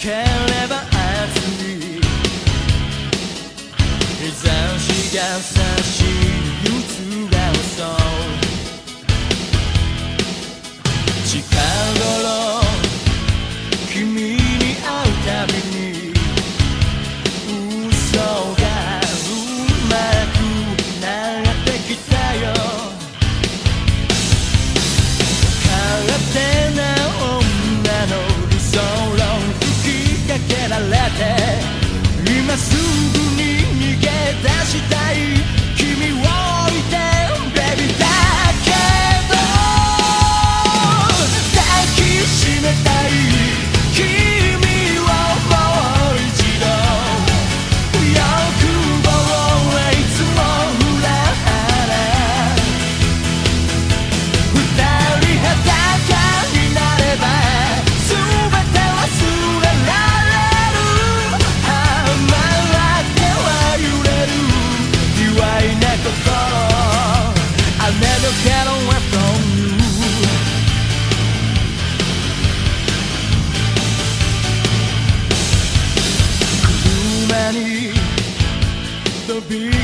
ければ暑い日差しが差しゆつらそう。近頃君 be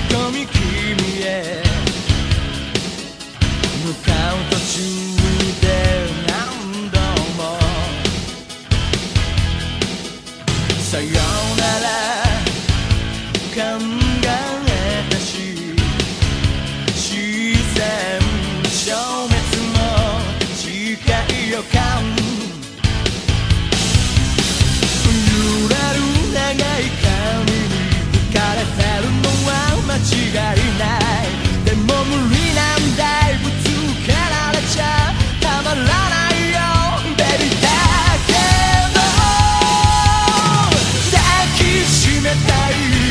sair.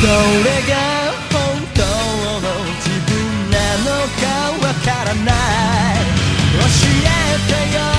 どれが本当の自分なのかわからない。教えてよ。